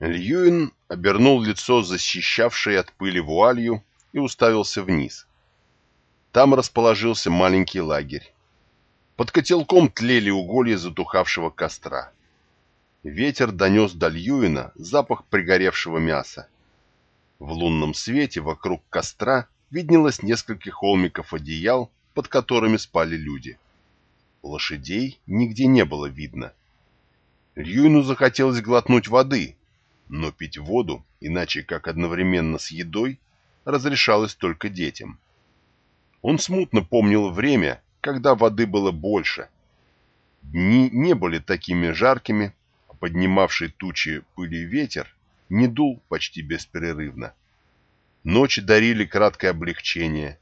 Льюин обернул лицо, защищавшее от пыли вуалью, и уставился вниз. Там расположился маленький лагерь. Под котелком тлели уголья затухавшего костра. Ветер донес до Льюина запах пригоревшего мяса. В лунном свете вокруг костра виднелось несколько холмиков одеял, под которыми спали люди. Лошадей нигде не было видно. Льюину захотелось глотнуть воды, но пить воду, иначе как одновременно с едой, разрешалось только детям. Он смутно помнил время, когда воды было больше. Дни не были такими жаркими, а поднимавший тучи пыли ветер не дул почти беспрерывно. Ночи дарили краткое облегчение.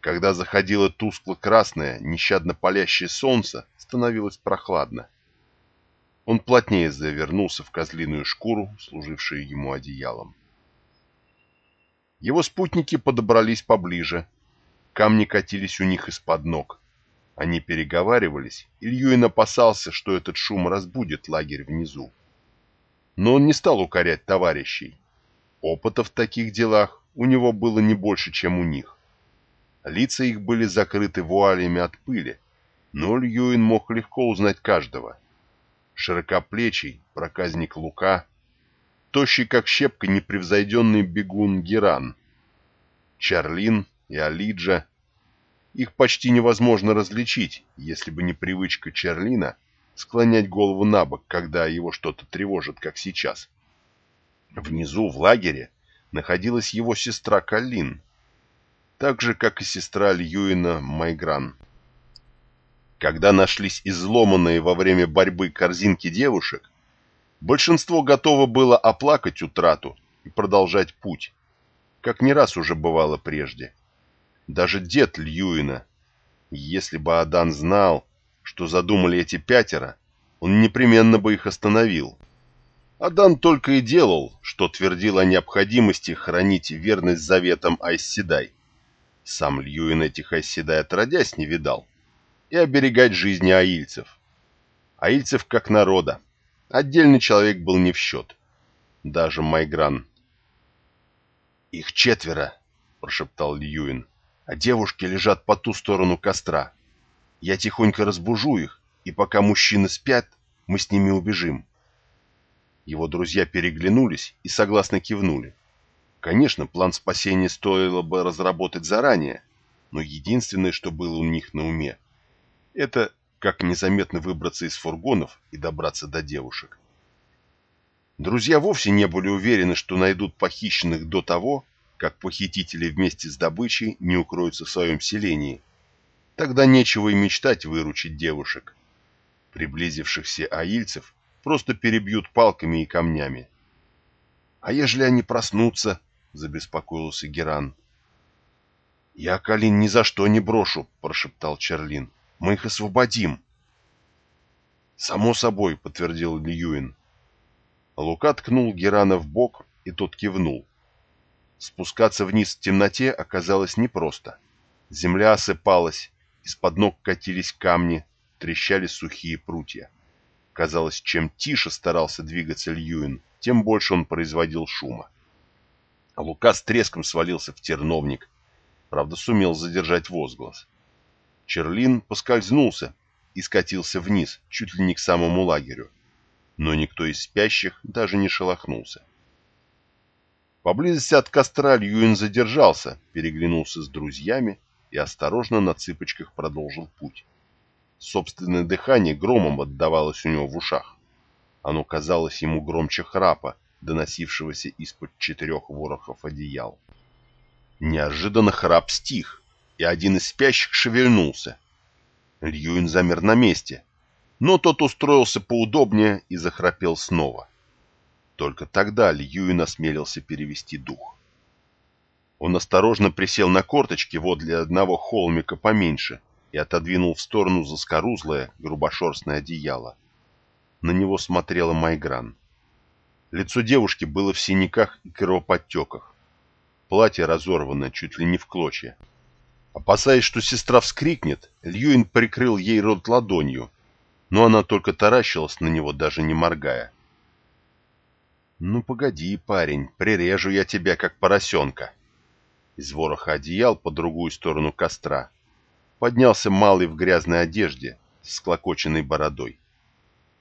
Когда заходило тускло-красное, нещадно палящее солнце, становилось прохладно. Он плотнее завернулся в козлиную шкуру, служившую ему одеялом. Его спутники подобрались поближе. Камни катились у них из-под ног. Они переговаривались, и Льюин опасался, что этот шум разбудит лагерь внизу. Но он не стал укорять товарищей. Опыта в таких делах у него было не больше, чем у них. Лица их были закрыты вуалями от пыли, но Льюин мог легко узнать каждого — широкоплечий проказник Лука, тощий как щепка непревзойденный бегун Геран, Чарлин и Алиджа. Их почти невозможно различить, если бы не привычка Чарлина склонять голову на бок, когда его что-то тревожит, как сейчас. Внизу, в лагере, находилась его сестра Калин, так же, как и сестра Льюина Майгран. Когда нашлись изломанные во время борьбы корзинки девушек, большинство готово было оплакать утрату и продолжать путь, как не раз уже бывало прежде. Даже дед Льюина, если бы Адан знал, что задумали эти пятеро, он непременно бы их остановил. Адан только и делал, что твердил о необходимости хранить верность заветам Айсседай. Сам Льюин этих Айсседай отродясь не видал и оберегать жизни аильцев. Аильцев как народа. Отдельный человек был не в счет. Даже Майгран. «Их четверо», — прошептал Льюин, — «а девушки лежат по ту сторону костра. Я тихонько разбужу их, и пока мужчины спят, мы с ними убежим». Его друзья переглянулись и согласно кивнули. Конечно, план спасения стоило бы разработать заранее, но единственное, что было у них на уме, это как незаметно выбраться из фургонов и добраться до девушек. Друзья вовсе не были уверены, что найдут похищенных до того, как похитители вместе с добычей не укроются в своем селении. Тогда нечего и мечтать выручить девушек. Приблизившихся аильцев просто перебьют палками и камнями. «А ежели они проснутся?» — забеспокоился Геран. «Я Калин ни за что не брошу», — прошептал Черлин. Мы их освободим. Само собой, подтвердил Льюин. Лука ткнул Герана в бок, и тот кивнул. Спускаться вниз в темноте оказалось непросто. Земля осыпалась, из-под ног катились камни, трещали сухие прутья. Казалось, чем тише старался двигаться Льюин, тем больше он производил шума. Лука с треском свалился в терновник, правда сумел задержать возглас. Черлин поскользнулся и скатился вниз, чуть ли не к самому лагерю. Но никто из спящих даже не шелохнулся. Поблизости от костра Льюин задержался, переглянулся с друзьями и осторожно на цыпочках продолжил путь. Собственное дыхание громом отдавалось у него в ушах. Оно казалось ему громче храпа, доносившегося из-под четырех ворохов одеял. Неожиданно храп стих, и один из спящих шевельнулся. Льюин замер на месте, но тот устроился поудобнее и захрапел снова. Только тогда Льюин осмелился перевести дух. Он осторожно присел на корточки подле одного холмика поменьше и отодвинул в сторону заскорузлое, грубошерстное одеяло. На него смотрела Майгран. Лицо девушки было в синяках и кровоподтеках. Платье разорвано чуть ли не в клочья. Опасаясь, что сестра вскрикнет, Льюин прикрыл ей рот ладонью, но она только таращилась на него, даже не моргая. «Ну, погоди, парень, прирежу я тебя, как поросенка». Из вороха одеял по другую сторону костра поднялся малый в грязной одежде с склокоченной бородой.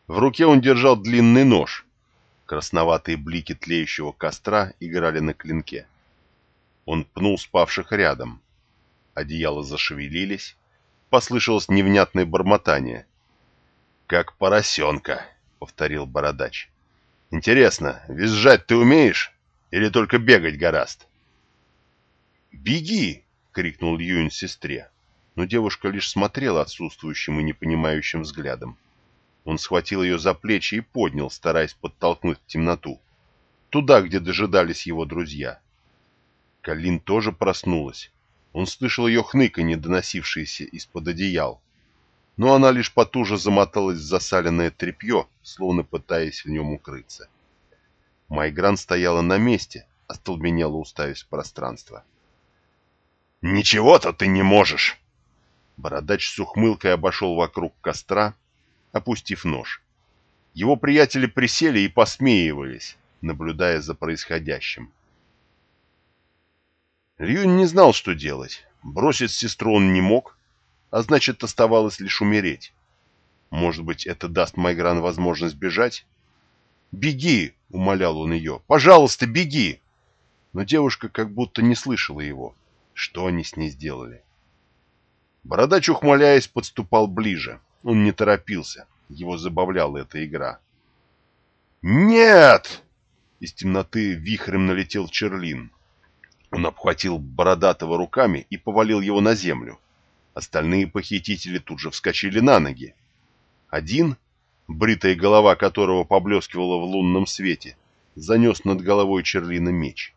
В руке он держал длинный нож. Красноватые блики тлеющего костра играли на клинке. Он пнул спавших рядом. Одеяла зашевелились. Послышалось невнятное бормотание. «Как поросенка», — повторил бородач. «Интересно, визжать ты умеешь? Или только бегать гораст?» «Беги!» — крикнул Юин сестре. Но девушка лишь смотрела отсутствующим и непонимающим взглядом. Он схватил ее за плечи и поднял, стараясь подтолкнуть в темноту. Туда, где дожидались его друзья. Калин тоже проснулась. Он слышал ее хныканье, доносившееся из-под одеял. Но она лишь потуже замоталась в засаленное тряпье, словно пытаясь в нем укрыться. Майгран стояла на месте, остолбенела, уставясь в пространство. «Ничего-то ты не можешь!» Бородач с ухмылкой обошел вокруг костра, опустив нож. Его приятели присели и посмеивались, наблюдая за происходящим. Рюн не знал, что делать. Бросить сестру он не мог, а значит, оставалось лишь умереть. Может быть, это даст Майгран возможность бежать? «Беги!» — умолял он ее. «Пожалуйста, беги!» Но девушка как будто не слышала его. Что они с ней сделали? Бородач, ухмыляясь, подступал ближе. Он не торопился. Его забавляла эта игра. «Нет!» Из темноты вихрем налетел Черлин. Он обхватил Бородатого руками и повалил его на землю. Остальные похитители тут же вскочили на ноги. Один, бритая голова которого поблескивала в лунном свете, занес над головой Черлина меч.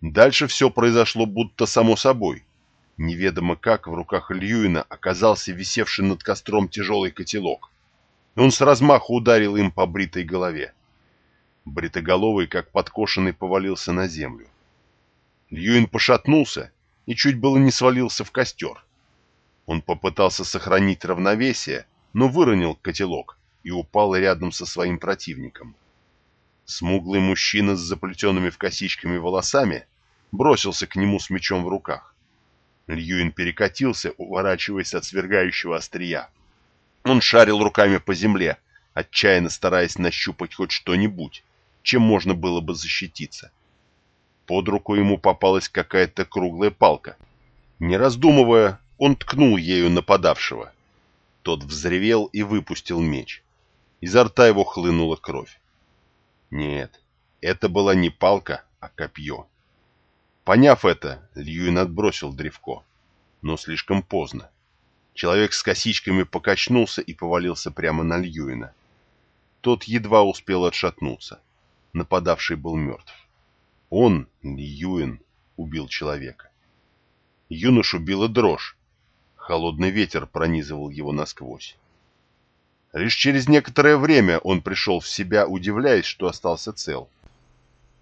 Дальше все произошло будто само собой. Неведомо как в руках Льюина оказался висевший над костром тяжелый котелок. Он с размаху ударил им по бритой голове. Бритоголовый, как подкошенный, повалился на землю. Льюин пошатнулся и чуть было не свалился в костер. Он попытался сохранить равновесие, но выронил котелок и упал рядом со своим противником. Смуглый мужчина с заплетенными в косичками волосами бросился к нему с мечом в руках. Льюин перекатился, уворачиваясь от свергающего острия. Он шарил руками по земле, отчаянно стараясь нащупать хоть что-нибудь, чем можно было бы защититься. Под руку ему попалась какая-то круглая палка. Не раздумывая, он ткнул ею нападавшего. Тот взревел и выпустил меч. Изо рта его хлынула кровь. Нет, это была не палка, а копье. Поняв это, Льюин отбросил древко. Но слишком поздно. Человек с косичками покачнулся и повалился прямо на Льюина. Тот едва успел отшатнуться. Нападавший был мертв. Он, Льюин, убил человека. Юношу била дрожь. Холодный ветер пронизывал его насквозь. Лишь через некоторое время он пришел в себя, удивляясь, что остался цел.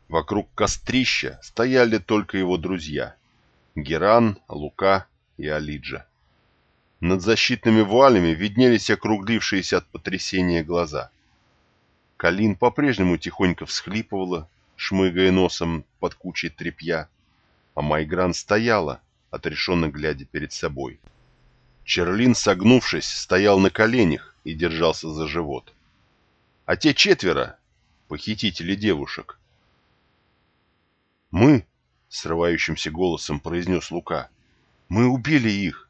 Вокруг кострища стояли только его друзья — Геран, Лука и Алиджа. Над защитными вуалями виднелись округлившиеся от потрясения глаза. Калин по-прежнему тихонько всхлипывала, шмыгая носом под кучей тряпья, а Майгран стояла, отрешенно глядя перед собой. Черлин, согнувшись, стоял на коленях и держался за живот. А те четверо, похитители девушек, «Мы», — срывающимся голосом произнес Лука, — «мы убили их.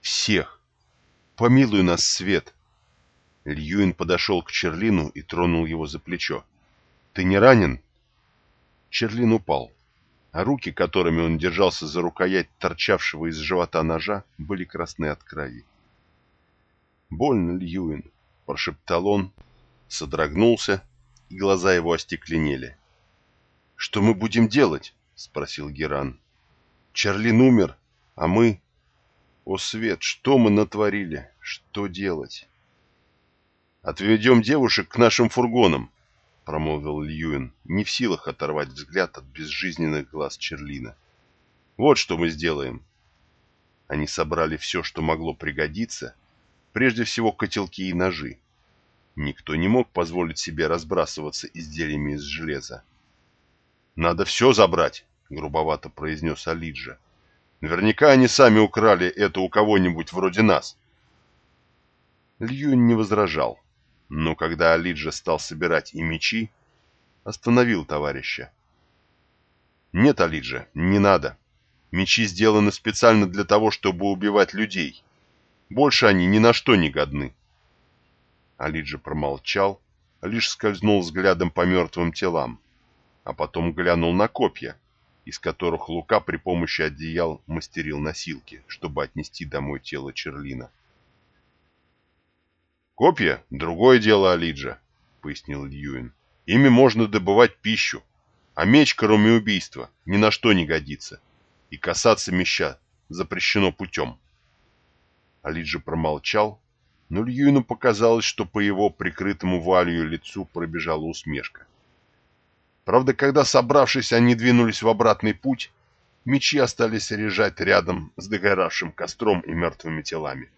Всех. Помилуй нас, Свет». Льюин подошел к Черлину и тронул его за плечо. «Ты не ранен?» Черлин упал, а руки, которыми он держался за рукоять торчавшего из живота ножа, были красны от крови. «Больно, Льюин», — прошептал он, содрогнулся, и глаза его остекленели. «Что мы будем делать?» — спросил Геран. «Чарлин умер, а мы...» «О, Свет, что мы натворили? Что делать?» «Отведем девушек к нашим фургонам», — промолвил Льюин, не в силах оторвать взгляд от безжизненных глаз Черлина. «Вот что мы сделаем». Они собрали все, что могло пригодиться, прежде всего котелки и ножи. Никто не мог позволить себе разбрасываться изделиями из железа. «Надо все забрать», — грубовато произнес Алиджа. «Наверняка они сами украли это у кого-нибудь вроде нас». Льюин не возражал, но когда Алиджа стал собирать и мечи, остановил товарища. «Нет, Алиджа, не надо. Мечи сделаны специально для того, чтобы убивать людей. Больше они ни на что не годны». Алиджа промолчал, лишь скользнул взглядом по мертвым телам, а потом глянул на копья, из которых Лука при помощи одеял мастерил носилки, чтобы отнести домой тело Черлина. «Копья — другое дело, Алиджа», — пояснил Льюин. «Ими можно добывать пищу, а меч, кроме убийства, ни на что не годится, и касаться меча запрещено путем». Алиджа промолчал, но Льюину показалось, что по его прикрытому валью лицу пробежала усмешка. Правда, когда, собравшись, они двинулись в обратный путь, мечи остались лежать рядом с догоравшим костром и мертвыми телами.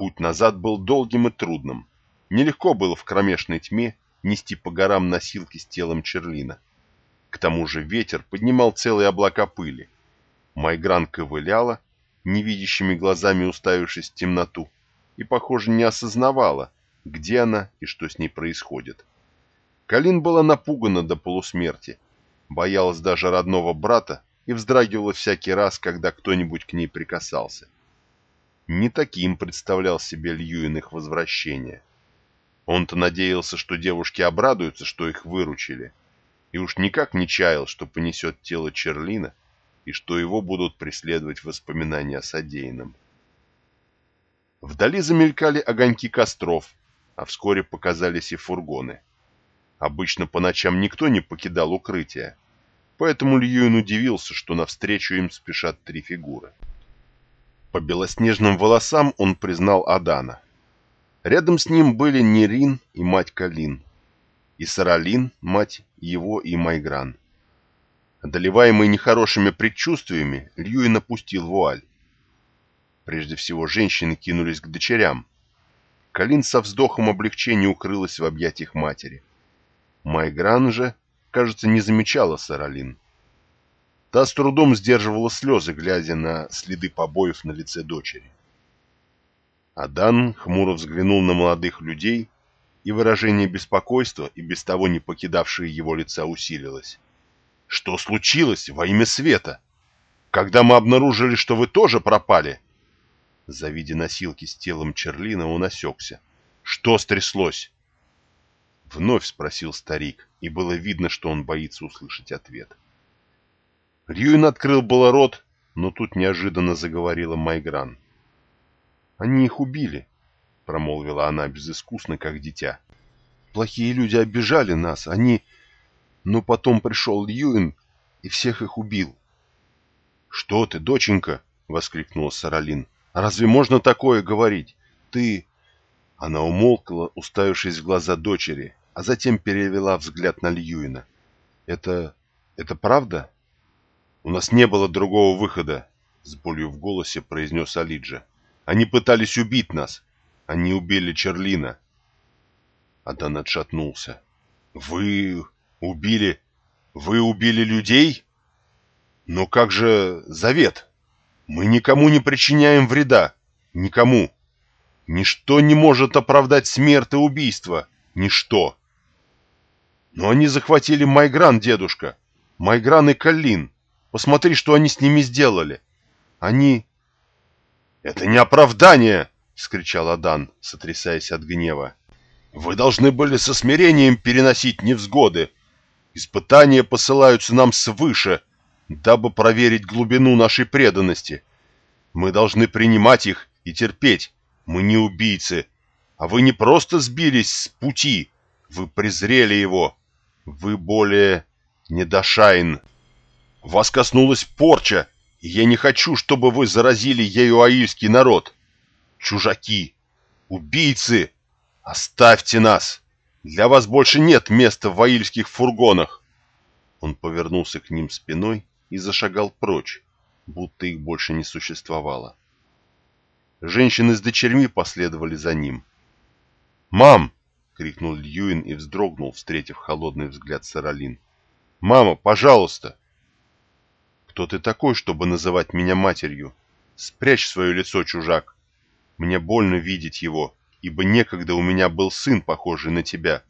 Путь назад был долгим и трудным. Нелегко было в кромешной тьме нести по горам носилки с телом Черлина. К тому же ветер поднимал целые облака пыли. Майгран ковыляла, невидящими глазами уставившись в темноту, и, похоже, не осознавала, где она и что с ней происходит. Калин была напугана до полусмерти, боялась даже родного брата и вздрагивала всякий раз, когда кто-нибудь к ней прикасался. Не таким представлял себе Льюин их возвращение. Он-то надеялся, что девушки обрадуются, что их выручили, и уж никак не чаял, что понесет тело Черлина и что его будут преследовать воспоминания о содеянном. Вдали замелькали огоньки костров, а вскоре показались и фургоны. Обычно по ночам никто не покидал укрытия, поэтому Льюин удивился, что навстречу им спешат три фигуры. По белоснежным волосам он признал Адана. Рядом с ним были Нерин и мать Калин, и Саралин, мать его и Майгран. Одолеваемый нехорошими предчувствиями, Льюи напустил вуаль. Прежде всего женщины кинулись к дочерям. Калин со вздохом облегчения укрылась в объятиях матери. Майгран же, кажется, не замечала Саралин. Та с трудом сдерживала слезы, глядя на следы побоев на лице дочери. Адан хмуро взглянул на молодых людей, и выражение беспокойства, и без того не покидавшее его лица, усилилось. «Что случилось во имя света? Когда мы обнаружили, что вы тоже пропали?» Завидя носилки с телом Черлина, он осекся. «Что стряслось?» Вновь спросил старик, и было видно, что он боится услышать ответ. Рьюин открыл было рот, но тут неожиданно заговорила Майгран. «Они их убили», — промолвила она безыскусно, как дитя. «Плохие люди обижали нас, они...» Но потом пришел Льюин и всех их убил. «Что ты, доченька?» — воскликнула Саралин. «Разве можно такое говорить? Ты...» Она умолкла, уставившись в глаза дочери, а затем перевела взгляд на Льюина. «Это... это правда?» «У нас не было другого выхода», — с болью в голосе произнес Алиджа. «Они пытались убить нас. Они убили Черлина». Адан отшатнулся. «Вы убили... Вы убили людей? Но как же завет? Мы никому не причиняем вреда. Никому. Ничто не может оправдать смерть и убийство. Ничто. Но они захватили Майгран, дедушка. Майгран и Каллин. Посмотри, что они с ними сделали. Они... «Это не оправдание!» — скричал Адан, сотрясаясь от гнева. «Вы должны были со смирением переносить невзгоды. Испытания посылаются нам свыше, дабы проверить глубину нашей преданности. Мы должны принимать их и терпеть. Мы не убийцы. А вы не просто сбились с пути, вы презрели его. Вы более не Дашайн». Вас коснулась порча, и я не хочу, чтобы вы заразили ею аильский народ. Чужаки, убийцы, оставьте нас. Для вас больше нет места в аильских фургонах. Он повернулся к ним спиной и зашагал прочь, будто их больше не существовало. Женщины с дочерьми последовали за ним. «Мам!» — крикнул Льюин и вздрогнул, встретив холодный взгляд Саралин. «Мама, пожалуйста!» «Кто ты такой, чтобы называть меня матерью? Спрячь свое лицо, чужак! Мне больно видеть его, ибо некогда у меня был сын, похожий на тебя.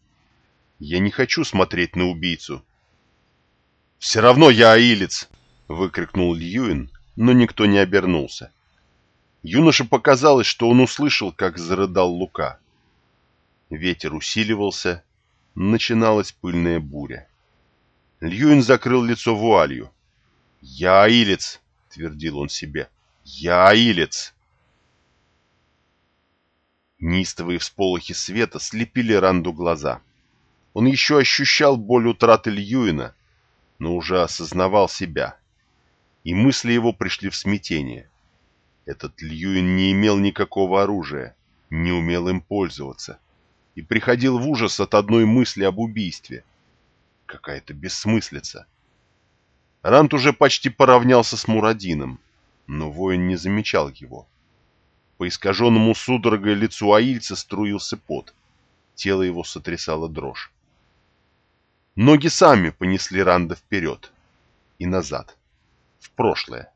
Я не хочу смотреть на убийцу». «Все равно я аилец!» — выкрикнул Льюин, но никто не обернулся. Юноше показалось, что он услышал, как зарыдал Лука. Ветер усиливался, начиналась пыльная буря. Льюин закрыл лицо вуалью. «Я аилец!» — твердил он себе. «Я аилец!» Неистовые всполохи света слепили Ранду глаза. Он еще ощущал боль утраты Льюина, но уже осознавал себя. И мысли его пришли в смятение. Этот Льюин не имел никакого оружия, не умел им пользоваться, и приходил в ужас от одной мысли об убийстве. Какая-то бессмыслица. Рант уже почти поравнялся с Мурадином, но воин не замечал его. По искаженному судорогой лицу аильца струился пот. Тело его сотрясало дрожь. Ноги сами понесли Ранда вперед и назад, в прошлое.